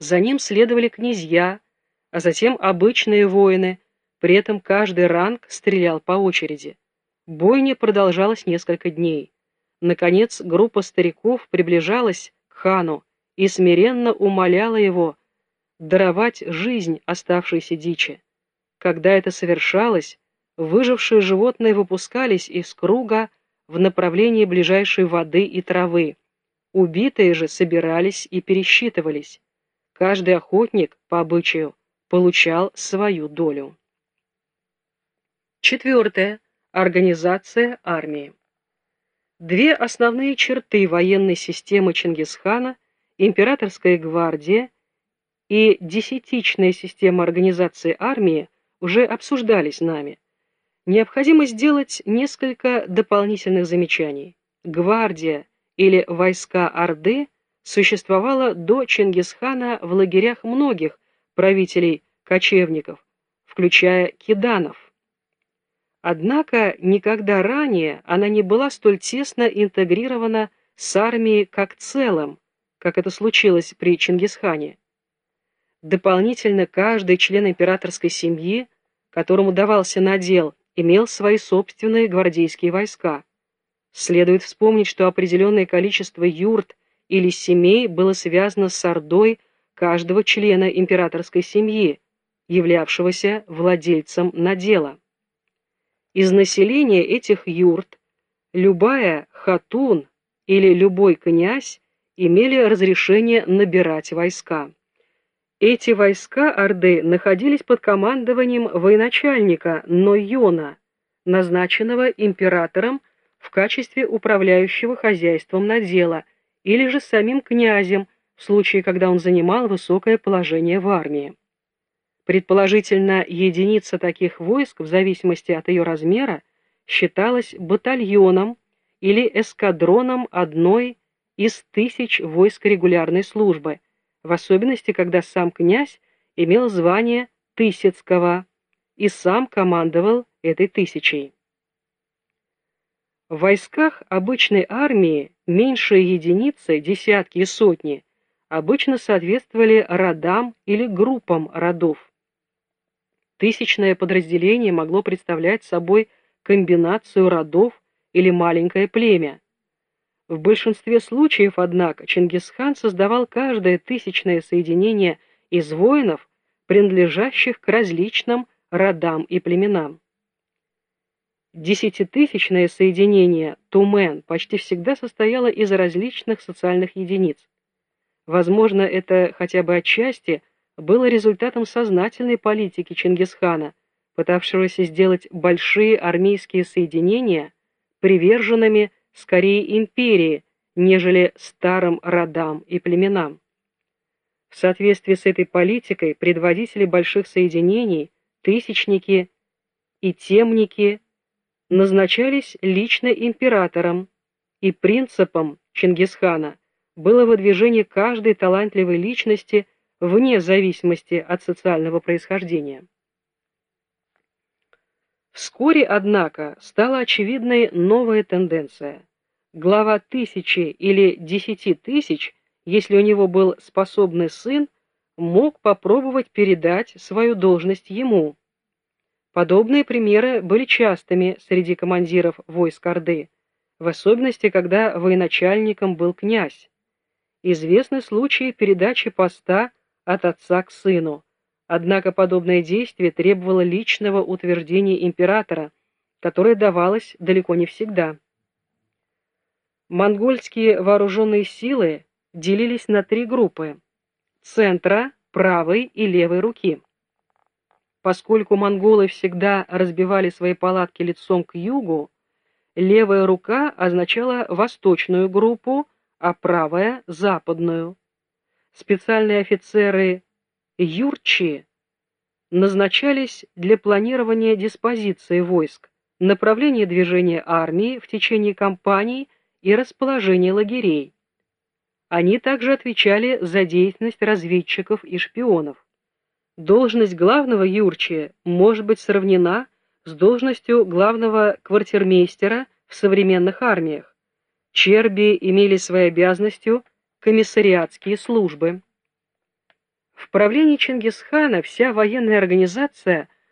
За ним следовали князья, а затем обычные воины, при этом каждый ранг стрелял по очереди. Бойня продолжалась несколько дней. Наконец группа стариков приближалась к хану и смиренно умоляла его даровать жизнь оставшейся дичи. Когда это совершалось, выжившие животные выпускались из круга в направлении ближайшей воды и травы. Убитые же собирались и пересчитывались. Каждый охотник, по обычаю, получал свою долю. Четвертое. Организация армии. Две основные черты военной системы Чингисхана – императорская гвардия и десятичная система организации армии – уже обсуждались нами. Необходимо сделать несколько дополнительных замечаний. Гвардия или войска Орды существовала до Чингисхана в лагерях многих правителей-кочевников, включая киданов. Однако никогда ранее она не была столь тесно интегрирована с армией как целым, как это случилось при Чингисхане. Дополнительно каждый член императорской семьи, которому давался надел, имел свои собственные гвардейские войска. Следует вспомнить, что определенное количество юрт или семей было связано с ордой каждого члена императорской семьи, являвшегося владельцем надела. Из населения этих юрт любая хатун или любой князь имели разрешение набирать войска. Эти войска Орды находились под командованием военачальника Нойона, назначенного императором в качестве управляющего хозяйством надела, или же самим князем, в случае, когда он занимал высокое положение в армии. Предположительно, единица таких войск, в зависимости от ее размера, считалась батальоном или эскадроном одной из тысяч войск регулярной службы – в особенности, когда сам князь имел звание Тысяцкого и сам командовал этой тысячей. В войсках обычной армии меньшие единицы, десятки и сотни, обычно соответствовали родам или группам родов. Тысячное подразделение могло представлять собой комбинацию родов или маленькое племя. В большинстве случаев, однако, Чингисхан создавал каждое тысячное соединение из воинов, принадлежащих к различным родам и племенам. Десятитысячное соединение Тумен почти всегда состояло из различных социальных единиц. Возможно, это хотя бы отчасти было результатом сознательной политики Чингисхана, пытавшегося сделать большие армейские соединения приверженными скорее империи, нежели старым родам и племенам. В соответствии с этой политикой предводители больших соединений, тысячники и темники назначались лично императором, и принципом Чингисхана было выдвижение каждой талантливой личности вне зависимости от социального происхождения. Вскоре, однако, стала очевидной новая тенденция. Глава тысячи или десяти тысяч, если у него был способный сын, мог попробовать передать свою должность ему. Подобные примеры были частыми среди командиров войск Орды, в особенности, когда военачальником был князь. Известны случаи передачи поста от отца к сыну, Однако подобное действие требовало личного утверждения императора, которое давалось далеко не всегда. Монгольские вооруженные силы делились на три группы – центра, правой и левой руки. Поскольку монголы всегда разбивали свои палатки лицом к югу, левая рука означала восточную группу, а правая – западную. Специальные офицеры юрчи назначались для планирования диспозиции войск, направления движения армии в течение кампаний и расположения лагерей. Они также отвечали за деятельность разведчиков и шпионов. Должность главного юрчия может быть сравнена с должностью главного квартирмейстера в современных армиях. Черби имели своей обязанностью комиссариатские службы. правлении Чингисхана вся военная организация